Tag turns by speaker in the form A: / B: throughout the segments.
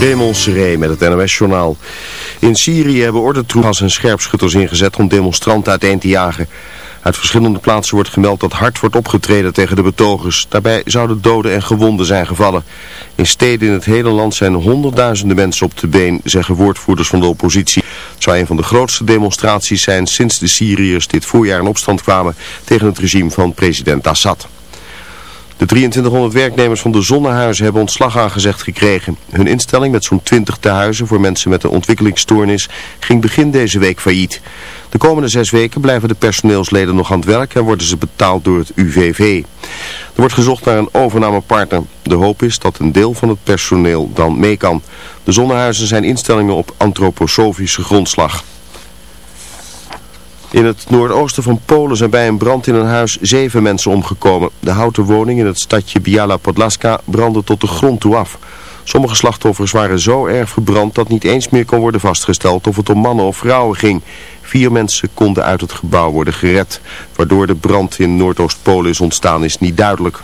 A: Raymond Seré met het NOS-journaal. In Syrië hebben ordentroepen en scherpschutters ingezet om demonstranten uiteen te jagen. Uit verschillende plaatsen wordt gemeld dat hard wordt opgetreden tegen de betogers. Daarbij zouden doden en gewonden zijn gevallen. In steden in het hele land zijn honderdduizenden mensen op de been, zeggen woordvoerders van de oppositie. Het zou een van de grootste demonstraties zijn sinds de Syriërs dit voorjaar in opstand kwamen tegen het regime van president Assad. De 2300 werknemers van de Zonnehuizen hebben ontslag aangezegd gekregen. Hun instelling met zo'n 20 tehuizen voor mensen met een ontwikkelingsstoornis ging begin deze week failliet. De komende zes weken blijven de personeelsleden nog aan het werk en worden ze betaald door het UVV. Er wordt gezocht naar een overnamepartner. De hoop is dat een deel van het personeel dan mee kan. De Zonnehuizen zijn instellingen op antroposofische grondslag. In het noordoosten van Polen zijn bij een brand in een huis zeven mensen omgekomen. De houten woning in het stadje Biala Podlaska brandde tot de grond toe af. Sommige slachtoffers waren zo erg verbrand dat niet eens meer kon worden vastgesteld of het om mannen of vrouwen ging. Vier mensen konden uit het gebouw worden gered. Waardoor de brand in Noordoost-Polen is ontstaan is niet duidelijk.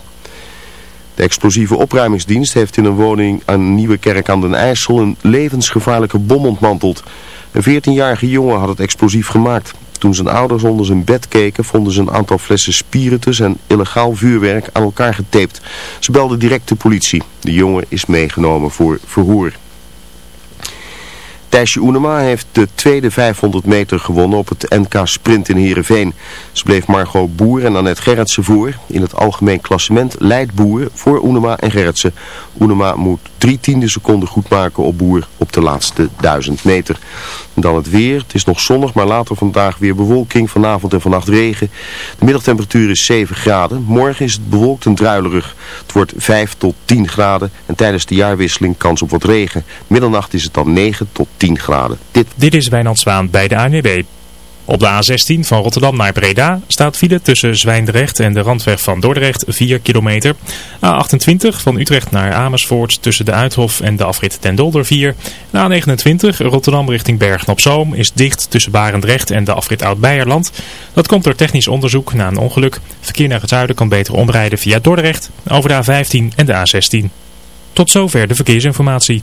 A: De explosieve opruimingsdienst heeft in een woning aan Nieuwe Kerk aan den IJssel een levensgevaarlijke bom ontmanteld. Een 14-jarige jongen had het explosief gemaakt. Toen zijn ouders onder zijn bed keken, vonden ze een aantal flessen spiritus en illegaal vuurwerk aan elkaar getaped. Ze belden direct de politie. De jongen is meegenomen voor verhoor. Thijsje Oenema heeft de tweede 500 meter gewonnen op het NK Sprint in Heerenveen. Ze bleef Margot Boer en Annette Gerritsen voor. In het algemeen klassement leidt Boer voor Oenema en Gerritsen. Oenema moet drie tiende seconden goed maken op Boer op de laatste 1000 meter. Dan het weer. Het is nog zonnig, maar later vandaag weer bewolking. Vanavond en vannacht regen. De middagtemperatuur is 7 graden. Morgen is het bewolkt en druilerig. Het wordt 5 tot 10 graden. En tijdens de jaarwisseling kans op wat regen. Middernacht is het dan 9 tot 10 graden.
B: Dit, Dit is Wijnand Zwaan bij de ANWB. Op de A16 van Rotterdam naar Breda staat file tussen Zwijndrecht en de randweg van Dordrecht 4 kilometer. A28 van Utrecht naar Amersfoort tussen de Uithof en de afrit ten Dolder 4. A29 Rotterdam richting Bergen op Zoom is dicht tussen Barendrecht en de afrit Oud-Beierland. Dat komt door technisch onderzoek na een ongeluk. Verkeer naar het zuiden kan beter omrijden via Dordrecht over de A15 en de A16. Tot zover de verkeersinformatie.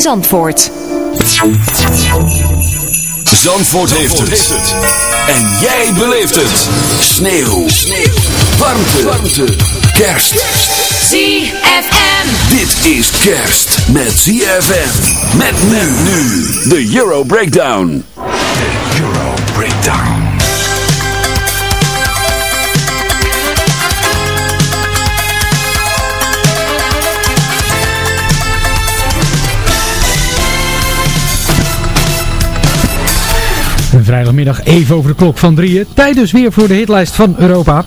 C: Zandvoort.
D: Zandvoort, heeft, het. En jij beleeft het. Sneeuw. Sneeuw. Warmte. Warmte. Kerst.
E: ZFM.
D: Dit is kerst met ZFM. Met men nu. De Euro Breakdown.
F: Vrijdagmiddag even over de klok van drieën. Tijd dus weer voor de hitlijst van Europa.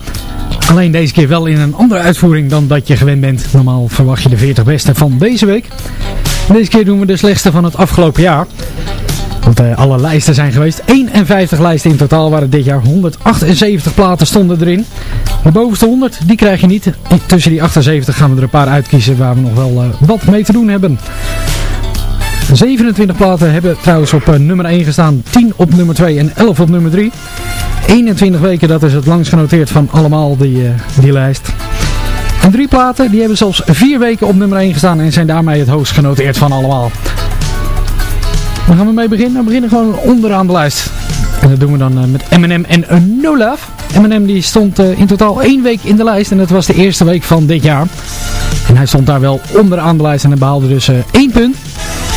F: Alleen deze keer wel in een andere uitvoering dan dat je gewend bent. Normaal verwacht je de 40 beste van deze week. Deze keer doen we de slechtste van het afgelopen jaar. Want uh, alle lijsten zijn geweest. 51 lijsten in totaal waren dit jaar. 178 platen stonden erin. De bovenste 100, die krijg je niet. Tussen die 78 gaan we er een paar uitkiezen waar we nog wel uh, wat mee te doen hebben. 27 platen hebben trouwens op eh, nummer 1 gestaan, 10 op nummer 2 en 11 op nummer 3. 21 weken, dat is het langst genoteerd van allemaal die, uh, die lijst. En drie platen, die hebben zelfs 4 weken op nummer 1 gestaan en zijn daarmee het hoogst genoteerd van allemaal. Waar gaan we mee beginnen? We beginnen gewoon onderaan de lijst. En dat doen we dan uh, met Eminem en No Love. Eminem die stond uh, in totaal één week in de lijst en dat was de eerste week van dit jaar. En hij stond daar wel onderaan de lijst en hij behaalde dus één punt.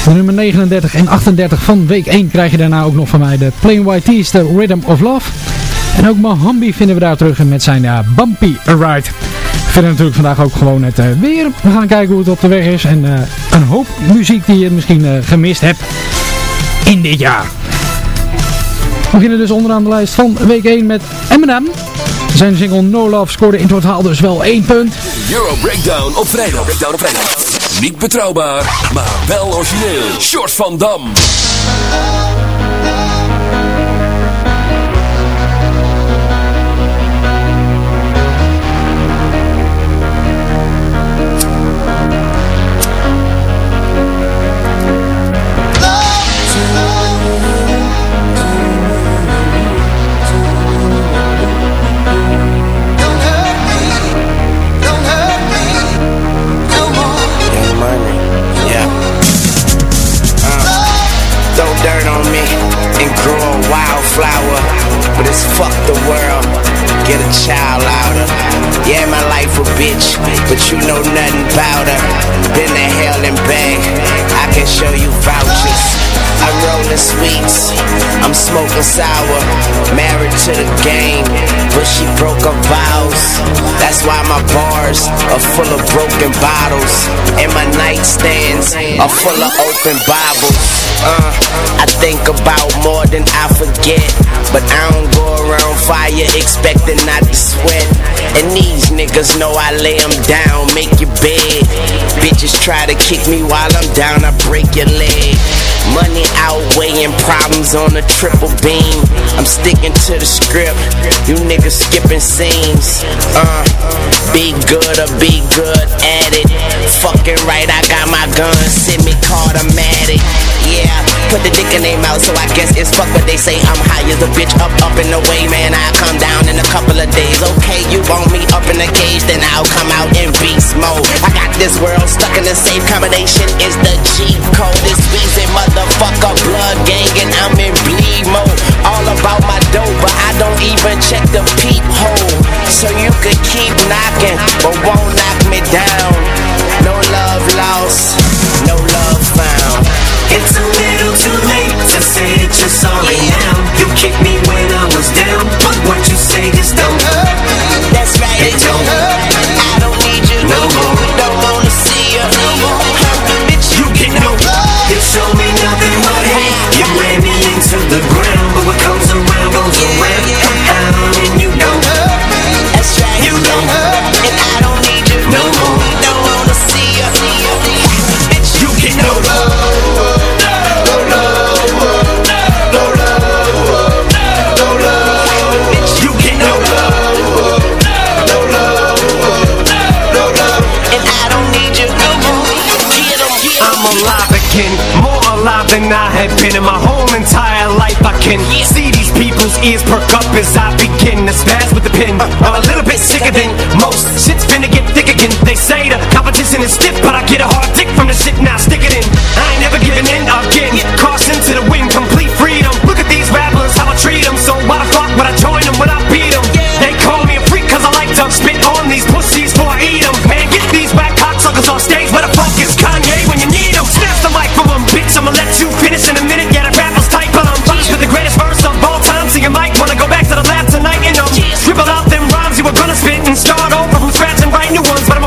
F: De nummer 39 en 38 van week 1 krijg je daarna ook nog van mij de Plain White Tees, de Rhythm of Love. En ook Mahambi vinden we daar terug met zijn uh, Bumpy Ride. Verder natuurlijk vandaag ook gewoon het weer. We gaan kijken hoe het op de weg is. En een hoop muziek die je misschien gemist hebt in dit jaar. We beginnen dus onderaan de lijst van week 1 met Eminem. Zijn single No Love scoorde in totaal dus wel 1 punt.
D: Euro Breakdown op vrijdag. Breakdown op vrijdag. Niet betrouwbaar, maar wel origineel. Short van Dam.
G: Broken bottles, and my nightstands are full of open Bibles. Uh, I think about more than I forget. But I don't go around fire expecting not to sweat. And these niggas know I lay them down, make your bed. Bitches try to kick me while I'm down, I break your leg. Money outweighing problems on a triple beam. I'm sticking to the script. You niggas skipping scenes. Uh, be good or be good at it. Fucking right, I got my gun. Send me. Yeah, put the dick in their mouth, so I guess it's fuck what they say. I'm high as a bitch, up, up in the way, man. I'll come down in a couple of days. Okay, you want me up in the cage, then I'll come out in beast mode. I got this world stuck in the same combination. Is the G code? It's Weezy, motherfucker, blood gang, and I'm in bleed mode. All about my dope, but I don't even check the peephole. So you could keep knocking, but won't knock me down. No love lost, no love found.
H: It's a little too late to say that you're sorry now. You kicked me when I was down, but what you say just don't hurt me.
G: That's right,
H: It don't more alive than I have been in my whole entire life. I can see these people's ears perk up as I begin to spaz with the pen. I'm a little bit sicker than most. Shit's finna get thick again. They say the competition is stiff, but I get a hard dick from the shit now. Stick it in. I ain't never giving in again. Caution to the wind, complete freedom. Look at these rappers, how I treat them. So why the fuck would I and start over from scratch and write new ones. But I'm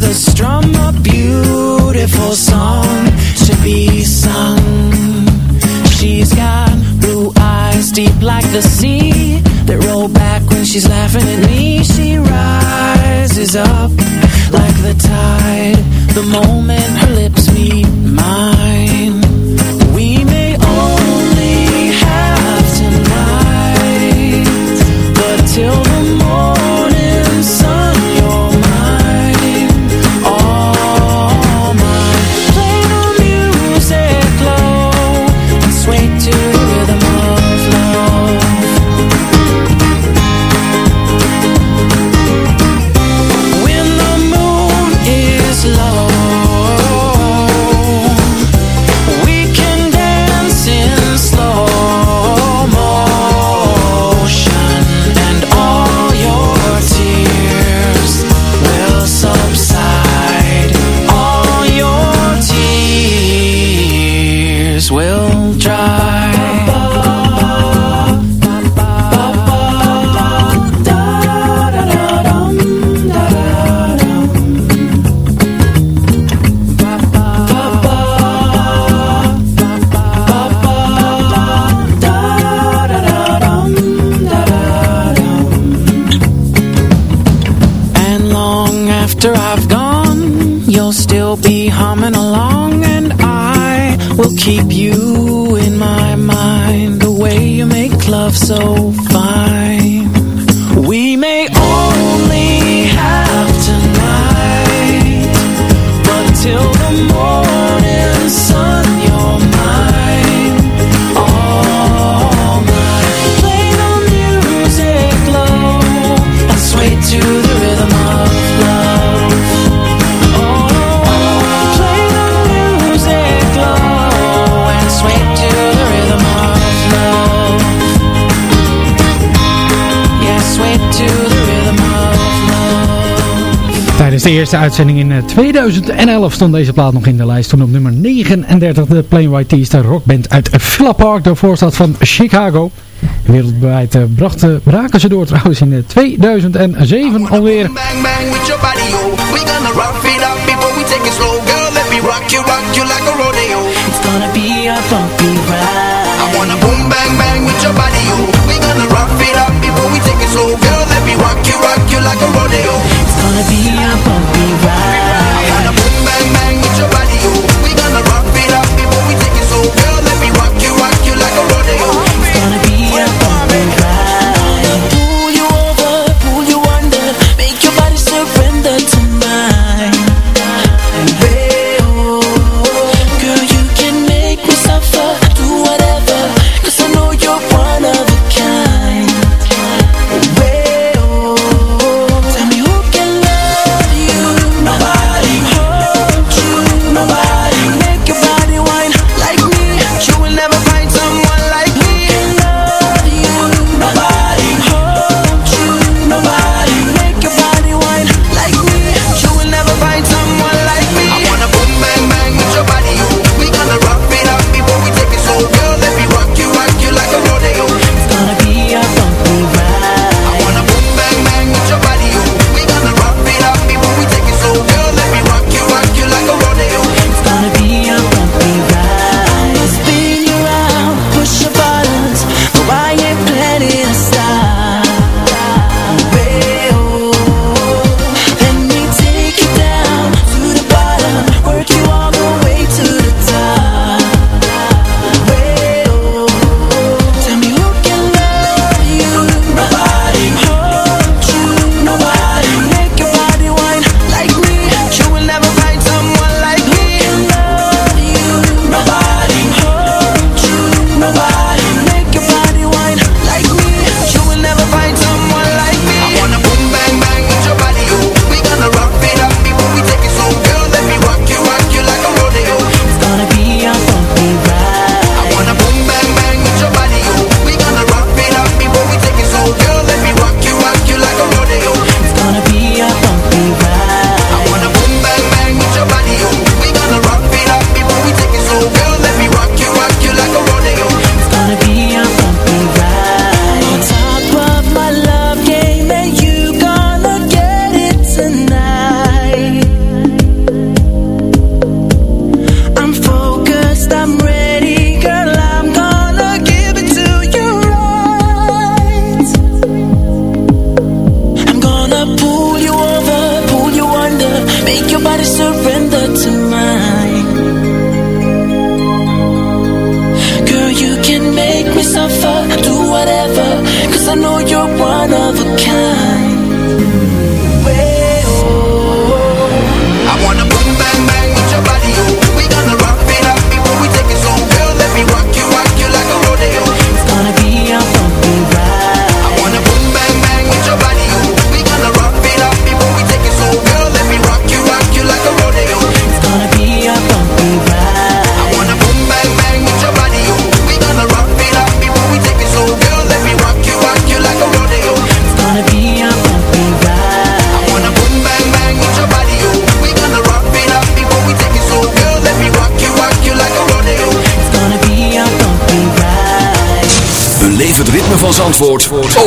I: the keep
F: de eerste uitzending in eh, 2011 stond deze plaat nog in de lijst. Toen op nummer 39 de Plain White Tees, de rockband uit Villa Park, de voorstad van Chicago. Wereldwijd eh, uh, brachten, eh, braken ze door trouwens in 2007 alweer.
G: Bang, oh. gonna rock it up before we take it slow. Girl, let me rock you, rock you like a rodeo.
I: It's gonna be a bumpy ride.
G: I wanna boom, bang, bang with your body, yo. We gonna rock it up before we take it slow. Girl, let me rock you, rock you like a rodeo.
I: día por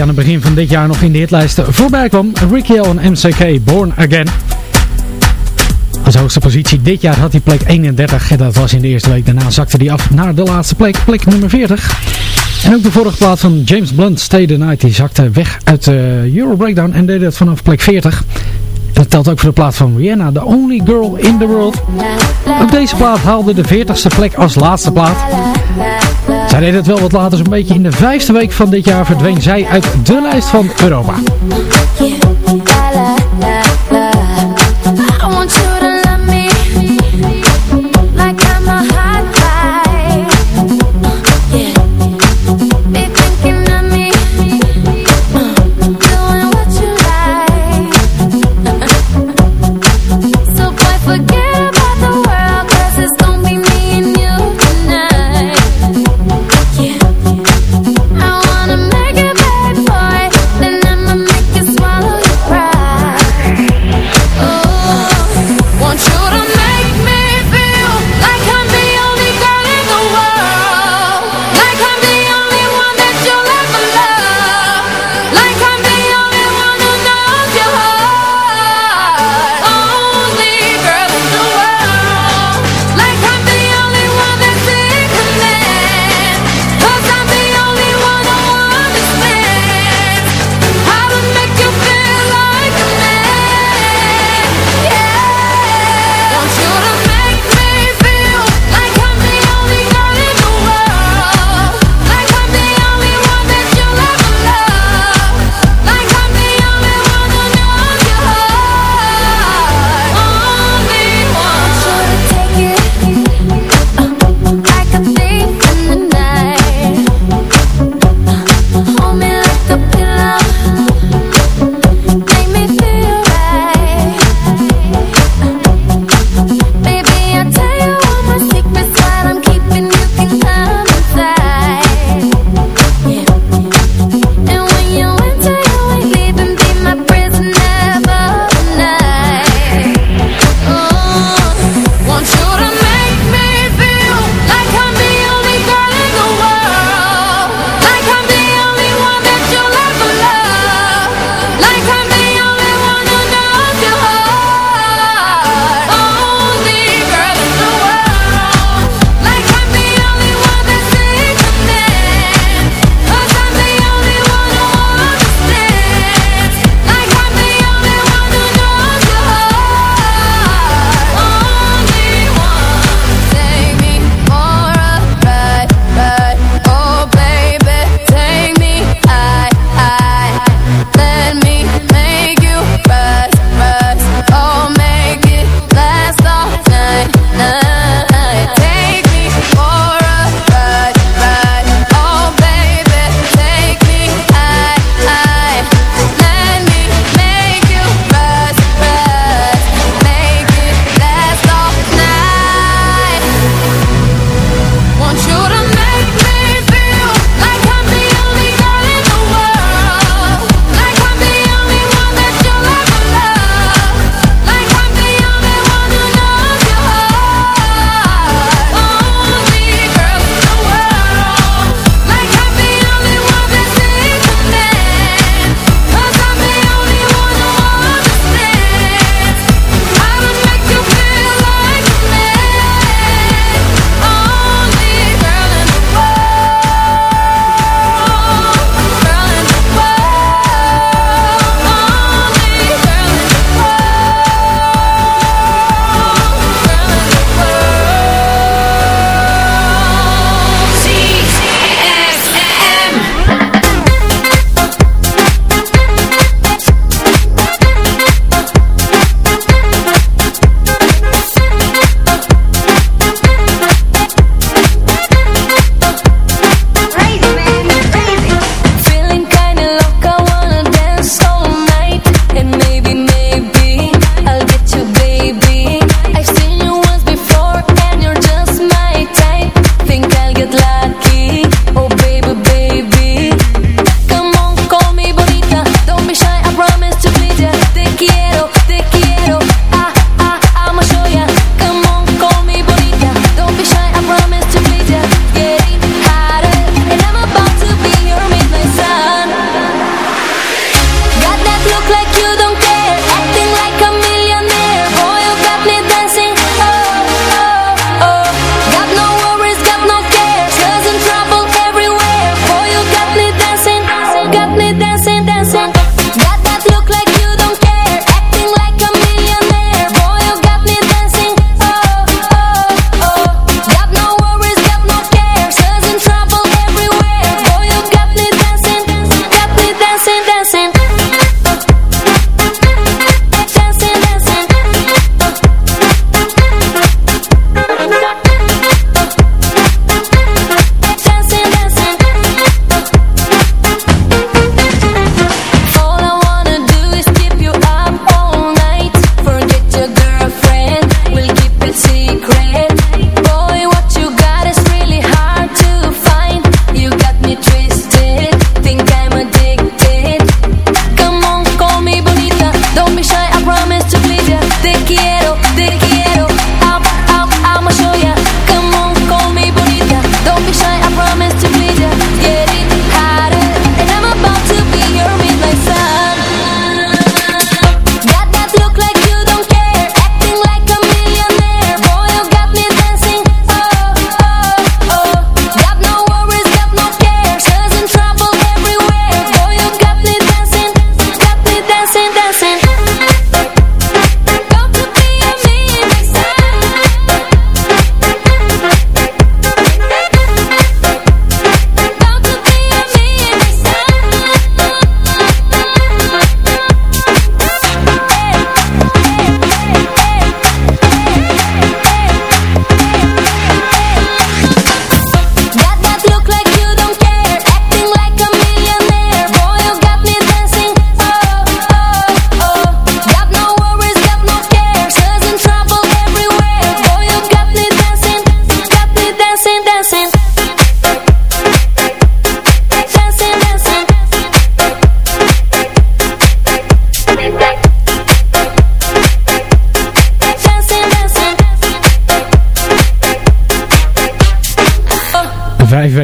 F: Aan het begin van dit jaar nog in de hitlijst voorbij kwam. Ricky en MCK, Born Again. Als hoogste positie dit jaar had hij plek 31. En dat was in de eerste week. Daarna zakte hij af naar de laatste plek, plek nummer 40. En ook de vorige plaat van James Blunt, Stay the Night, die zakte weg uit de Euro Breakdown en deed dat vanaf plek 40. En dat telt ook voor de plaat van Rihanna, The Only Girl in the World. Ook deze plaat haalde de 40ste plek als laatste plaat. Zij deed het wel wat later, zo'n beetje in de vijfde week van dit jaar verdween zij uit de lijst van Europa.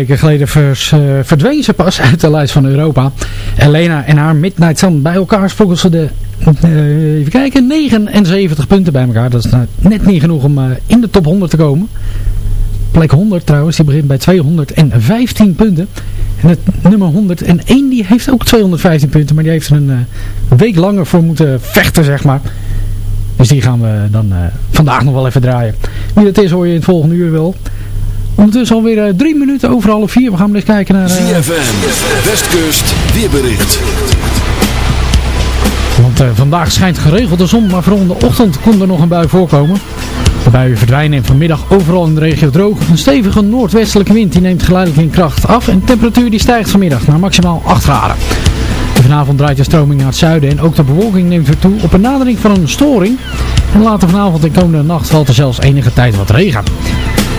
F: Weken geleden uh, verdween ze pas uit de lijst van Europa. Elena en haar Midnight Sun bij elkaar sprokkelden ze de, uh, even kijken, 79 punten bij elkaar. Dat is nou net niet genoeg om uh, in de top 100 te komen. Plek 100 trouwens, die begint bij 215 punten. En het nummer 101 die heeft ook 215 punten, maar die heeft er een week langer voor moeten vechten, zeg maar. Dus die gaan we dan vandaag nog wel even draaien. Wie dat is hoor je in het volgende uur wel. Ondertussen alweer uh, drie minuten over half vier. We gaan eens kijken naar... Uh...
D: CFM, Westkust, weerbericht.
F: Want uh, vandaag schijnt geregeld de zon, maar vooral in de ochtend kon er nog een bui voorkomen. De buien verdwijnen en vanmiddag overal in de regio droog. Een stevige noordwestelijke wind die neemt geleidelijk in kracht af. En de temperatuur die stijgt vanmiddag naar maximaal 8 graden. Vanavond draait de stroming naar het zuiden en ook de bewolking neemt weer toe op een nadering van een storing. En later vanavond en komende nacht valt er zelfs enige tijd wat regen.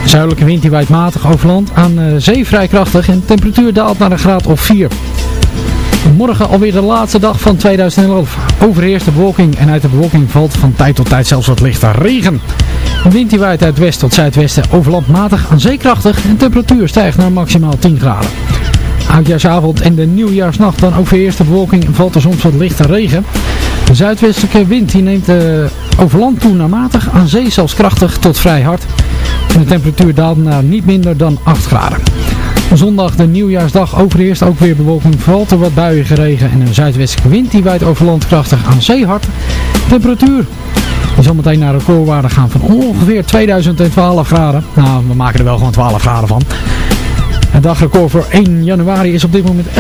F: De zuidelijke wind die waait matig over land aan uh, zee vrij krachtig en de temperatuur daalt naar een graad of 4. Morgen alweer de laatste dag van 2011. Overheerst de bewolking en uit de bewolking valt van tijd tot tijd zelfs wat lichte regen. De wind die waait uit west tot zuidwesten over land matig aan zee krachtig en de temperatuur stijgt naar maximaal 10 graden. Oudjaarsavond en de nieuwjaarsnacht dan overheerst de bewolking en valt er soms wat lichte regen. De zuidwestelijke wind die neemt uh, over land toe naar matig, aan zee zelfs krachtig tot vrij hard. De temperatuur daalt naar niet minder dan 8 graden. Zondag, de nieuwjaarsdag, overheerst ook weer bewolking. Valt er wat buien geregen en een zuidwestelijke wind die waait over land krachtig aan zee hard. Temperatuur die meteen naar recordwaarde gaan van ongeveer 2012 graden. Nou, we maken er wel gewoon 12 graden van. Het dagrecord voor 1 januari is op dit moment 11,4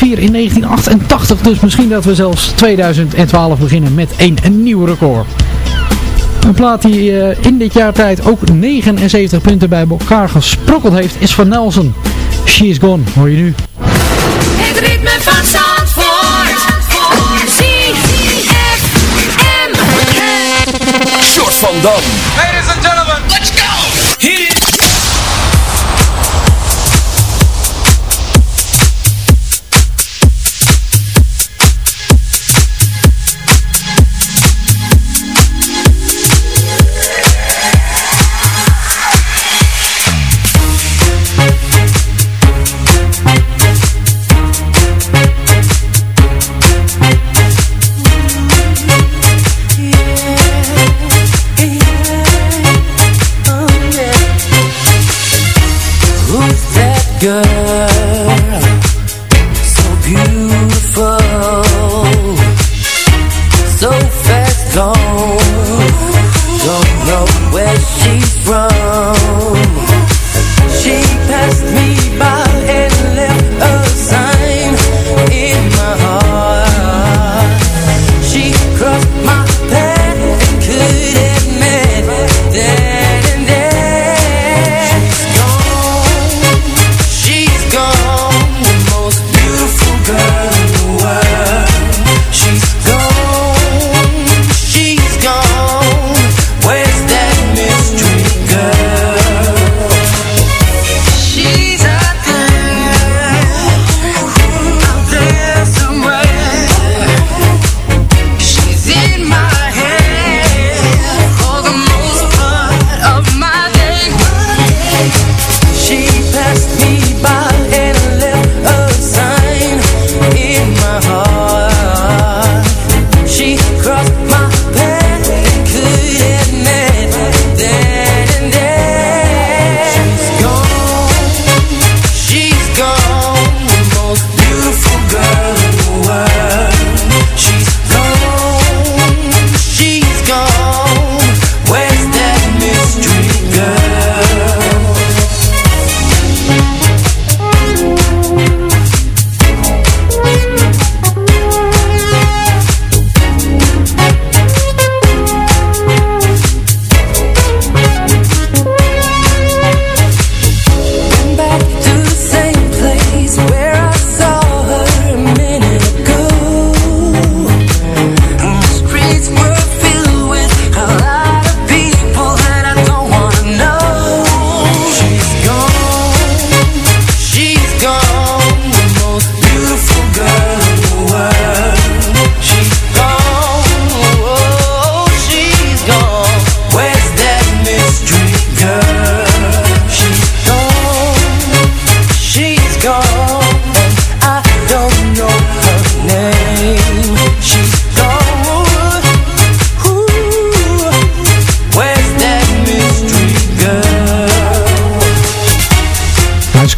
F: in 1988. Dus misschien dat we zelfs 2012 beginnen met een nieuw record. Een plaat die uh, in dit jaar tijd ook 79 punten bij elkaar gesprokkeld heeft is van Nelson. She is gone, hoor je nu.
E: Het ritme van Zandvoort. ZFM.
D: Short van Dam.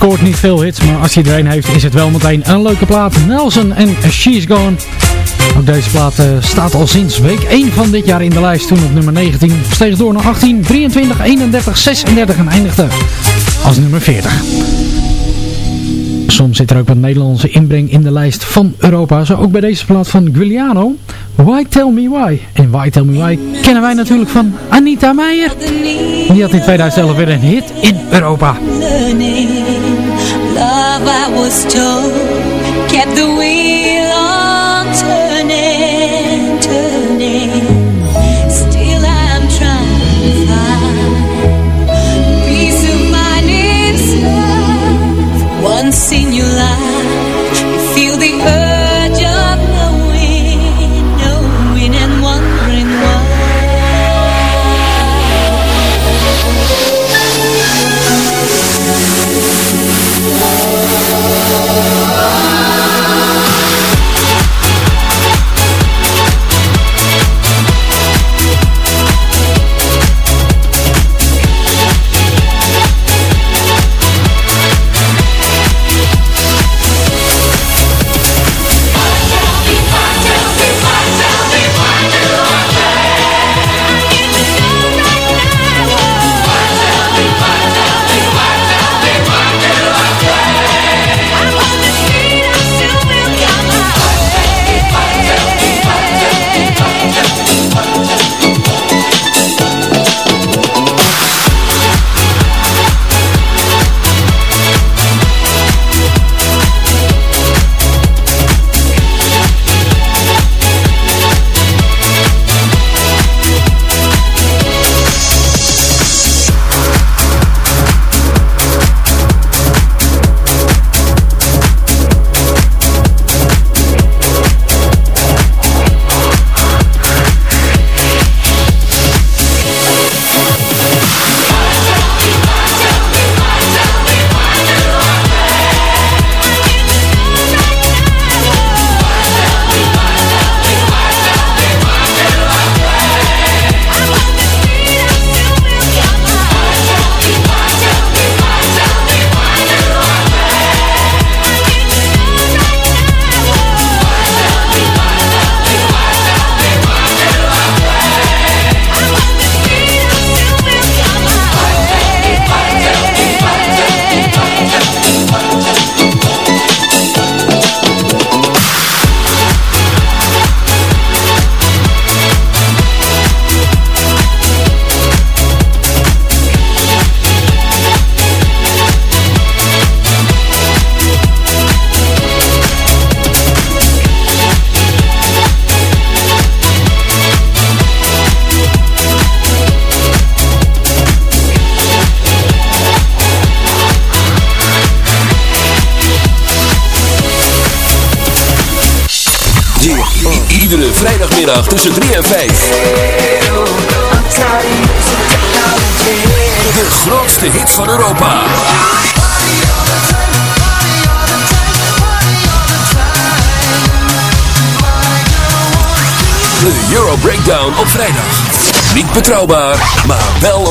F: Scoort niet veel hits, maar als hij er heeft is het wel meteen een leuke plaat. Nelson en She's Gone. Ook deze plaat eh, staat al sinds week 1 van dit jaar in de lijst. Toen op nummer 19. Steeg door naar 18, 23, 31, 36 en eindigde als nummer 40. Soms zit er ook wat Nederlandse inbreng in de lijst van Europa. Zo ook bij deze plaat van Giuliano. Why Tell Me Why? En Why Tell Me Why kennen wij natuurlijk van Anita Meijer. Die had in 2011 weer een hit in Europa.
J: Love, I was told, kept the wheel on turning, turning. Still, I'm trying to find peace of mind inside. Once in your life,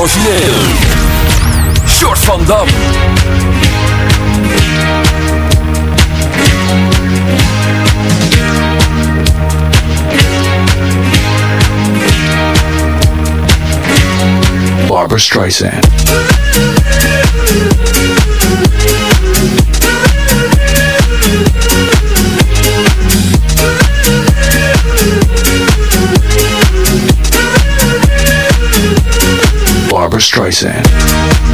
K: origineel. Short van Dam.
L: Barbara Streisand. Barbara Streisand.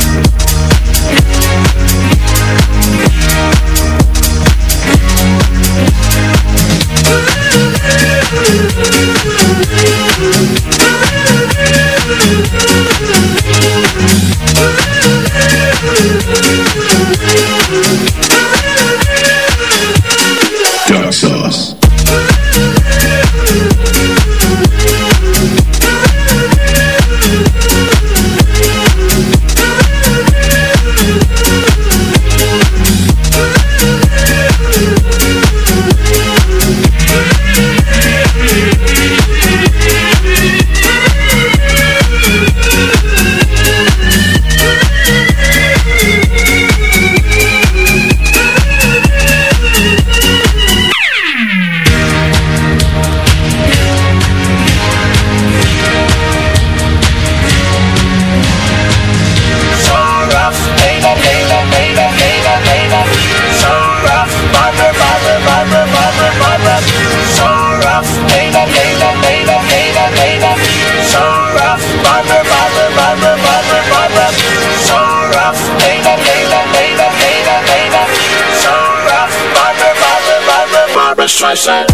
M: Streisand.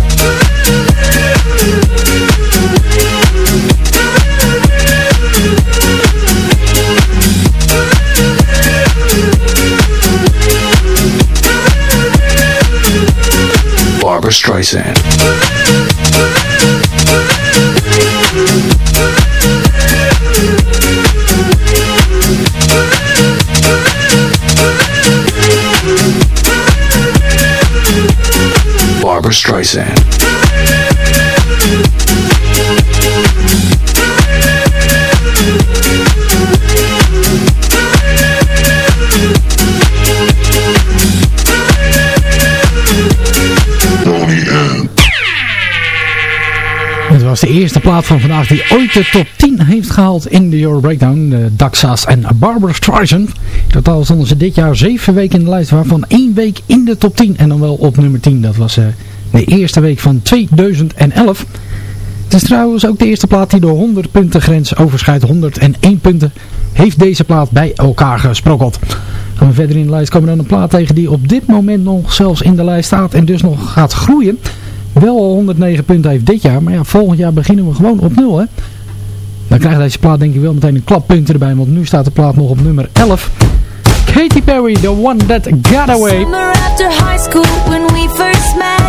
L: Barbara Streisand. Streisand.
F: Het was de eerste plaat van vandaag die ooit de top 10 heeft gehaald in de Euro Breakdown. De Daxas en Barbara Streisand. In totaal stonden ze dit jaar 7 weken in de lijst, waarvan één week in de top 10. En dan wel op nummer 10. Dat was eh, de eerste week van 2011. Het is trouwens ook de eerste plaat die de 100 punten grens overschrijdt. 101 punten heeft deze plaat bij elkaar gesprokkeld. Gaan we verder in de lijst komen dan een plaat tegen die op dit moment nog zelfs in de lijst staat en dus nog gaat groeien. Wel al 109 punten heeft dit jaar, maar ja, volgend jaar beginnen we gewoon op nul hè. Dan krijgt deze plaat denk ik wel meteen een klappunten erbij, want nu staat de plaat nog op nummer 11. Katy Perry, The One That Got Away.
J: Summer high school when we first met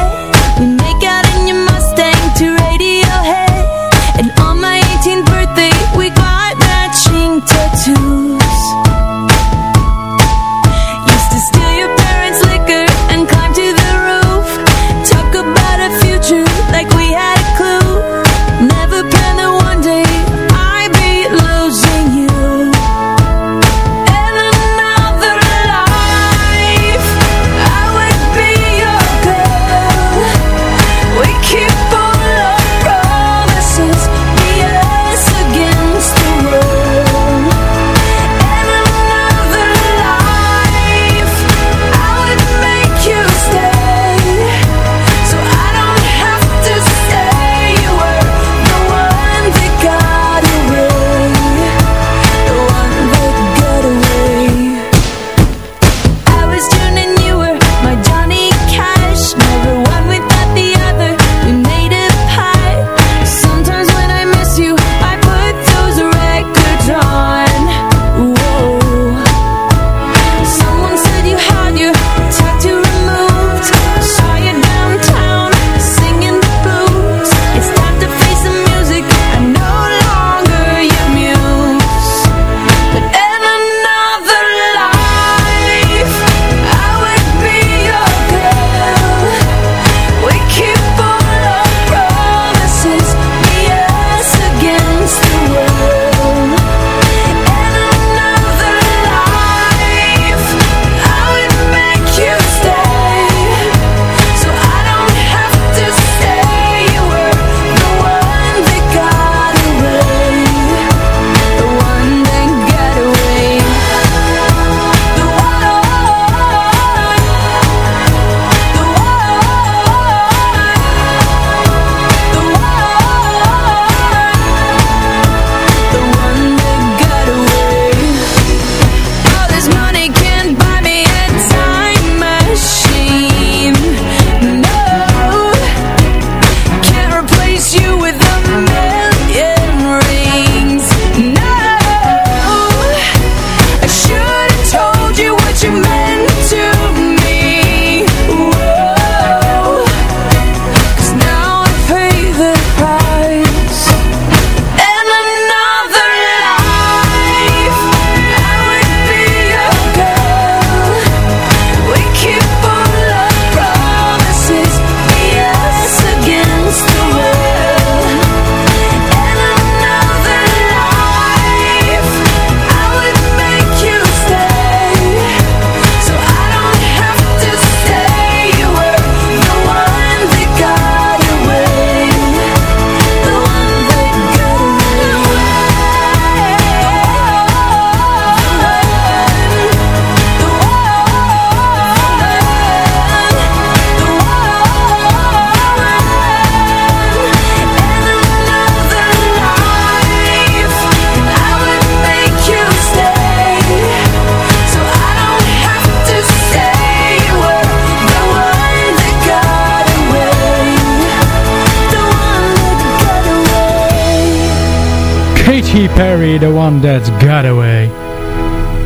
F: Perry, The One That Got Away.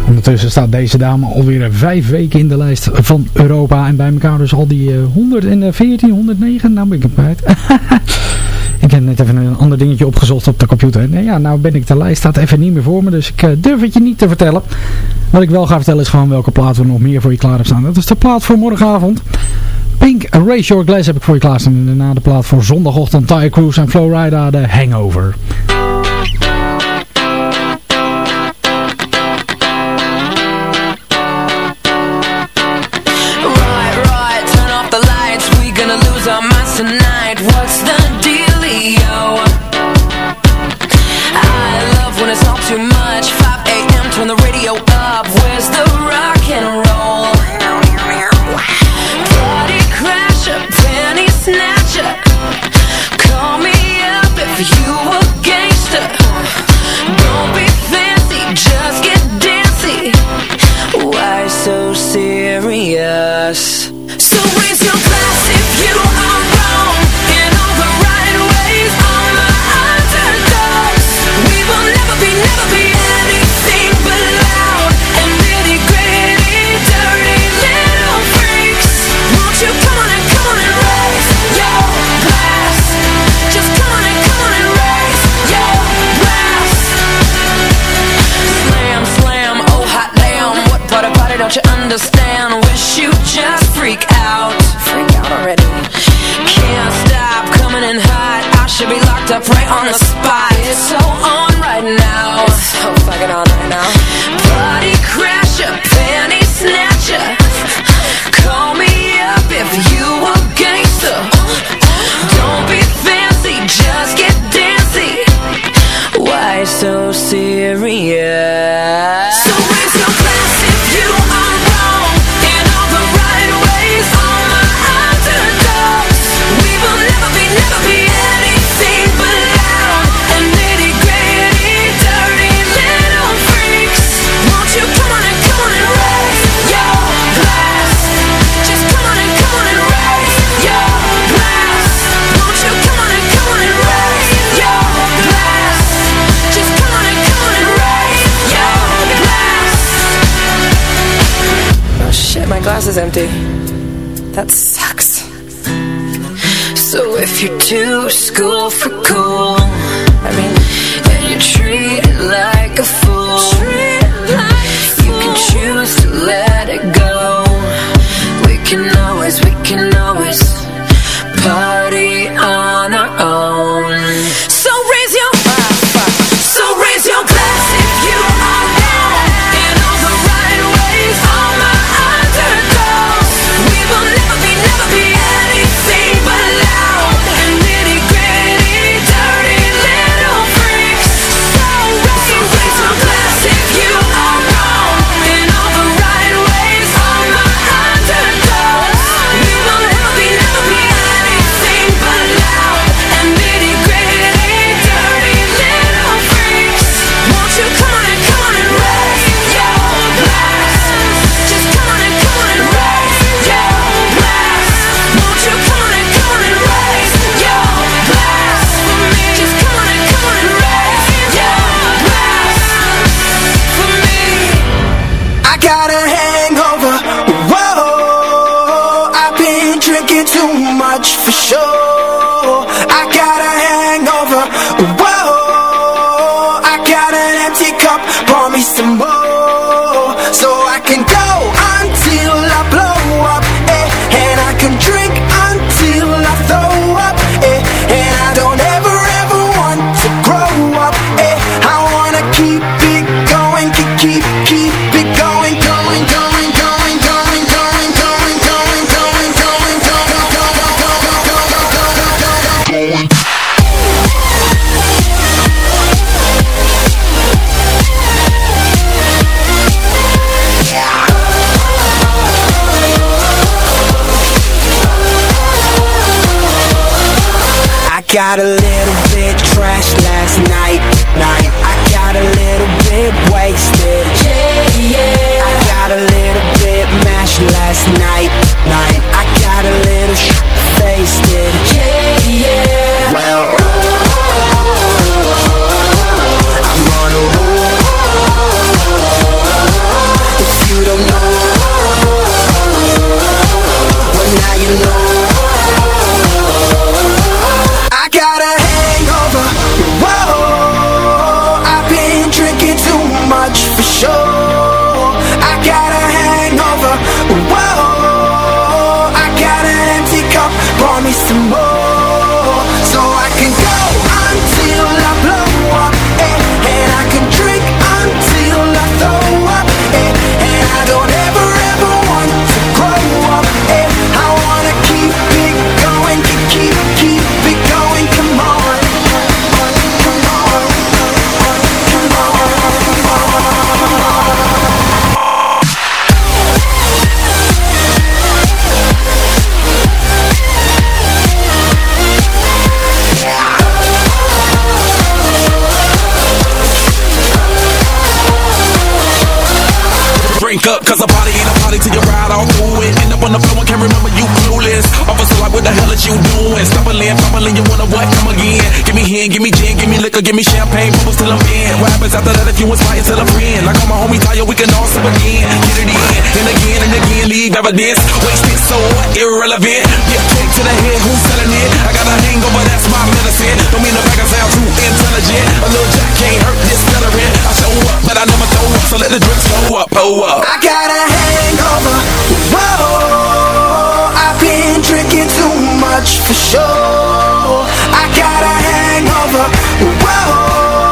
F: Ondertussen staat deze dame alweer vijf weken in de lijst van Europa. En bij elkaar dus al die eh, 114, 109. Nou ben ik een kwijt. ik heb net even een ander dingetje opgezocht op de computer. Nee, ja, nou ben ik de lijst staat even niet meer voor me. Dus ik eh, durf het je niet te vertellen. Wat ik wel ga vertellen is gewoon welke plaat we nog meer voor je klaar hebben staan. Dat is de plaat voor morgenavond. Pink, Raise Your Glass heb ik voor je klaarstaan. En daarna de plaat voor zondagochtend. Ty Cruise en Flowrider, de Hangover.
J: tonight house is empty. That sucks. So if you're too school for
N: gotta live cause a party ain't a party till you ride all through it. End up on the floor and can't remember you clueless. Officer, like, what the hell is you doing? Stumbling, fumbling, you wanna what? Come again. Give me hand, give me gin, give me liquor, give me champagne, bubbles till I'm in. What happens after that if you inspire till a friend? Like all my tell you, we can all sip again. Get it in, and again and again, leave evidence. Wasted so irrelevant. Get kicked to the head, who's selling it? I got a hangover, that's my medicine. Don't mean to make I sound too intelligent. A little jack can't hurt this veteran. I show up, but I never throw up, so let the drinks go up, oh up.
I: I got a hangover. Whoa, I've been drinking too much for sure. I got a hangover. Whoa,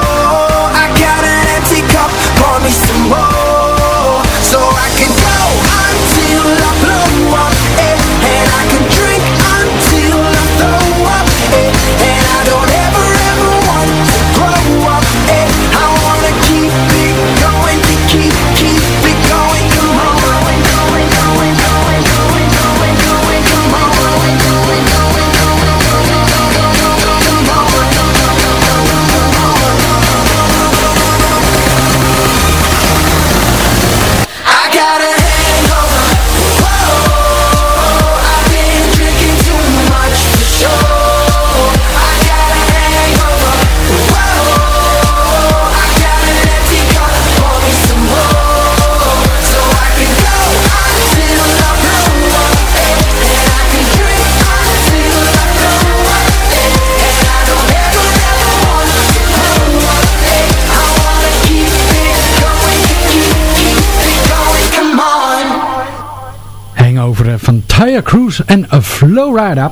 I: Eh,
F: Tyre Cruise en Flowrider.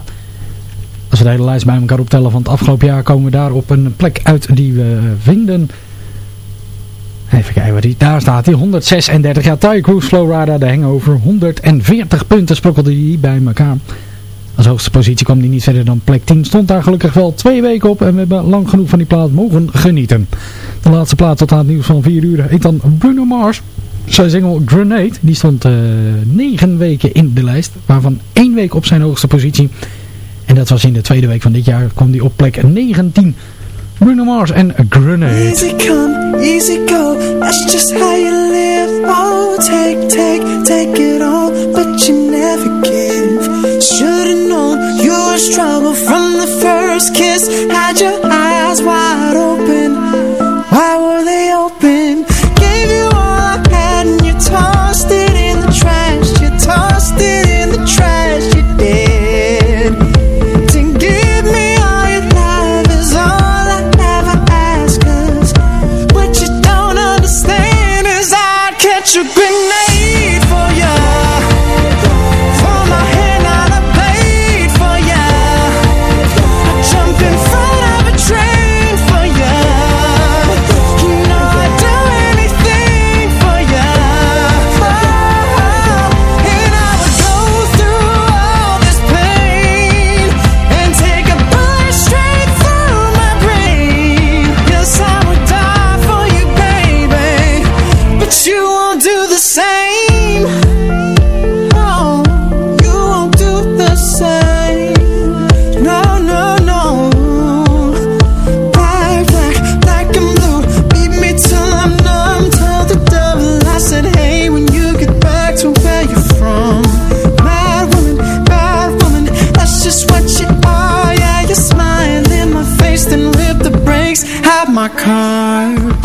F: Als we de hele lijst bij elkaar optellen van het afgelopen jaar komen we daar op een plek uit die we vinden. Even kijken waar die daar staat. Die 136. Ja, Tyre Cruise, Flowrider, de Hangover. 140 punten sprokkelde hij bij elkaar. Als hoogste positie kwam hij niet verder dan plek 10. Stond daar gelukkig wel twee weken op. En we hebben lang genoeg van die plaat mogen genieten. De laatste plaat tot aan het nieuws van 4 uur heet dan Bruno Mars. Zijn single Grenade. Die stond eh 9 weken in de lijst. Waarvan één week op zijn hoogste positie. En dat was in de tweede week van dit jaar. kwam hij op plek 19. Bruno Mars en Grenade.
I: Easy come, easy go, that's just how you live. Oh, take, take, take it all, but you never give. Should've known you was trouble from the first kiss. Had your eyes wide open, you are Yeah, you in my face Then the brakes out my car